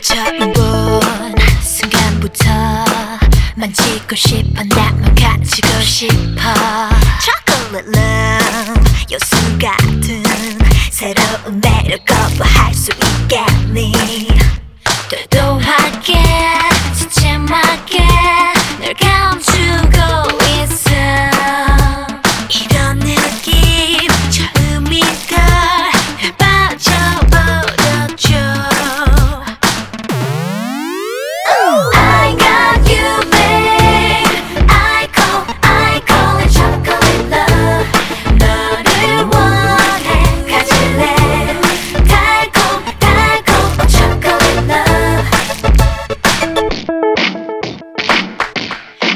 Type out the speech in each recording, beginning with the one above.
본 순간부터 만지고 싶어 나만 가지고 싶어. Chocolate love 요술 같은 새로운 매력 거부할 수 있겠니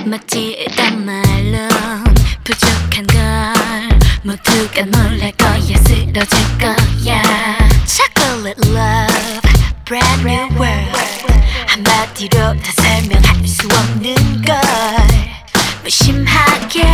맞지 일단 말론 부족한 걸 모두가 놀랄 거야. 쓰러질 거야. Chocolate love, brand new world. 한마디로 다 설명할 수 없는 걸. 무심하게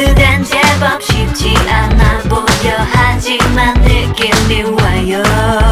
그댄 제법 쉽지 않아 보여. 하지만 느낌이 와요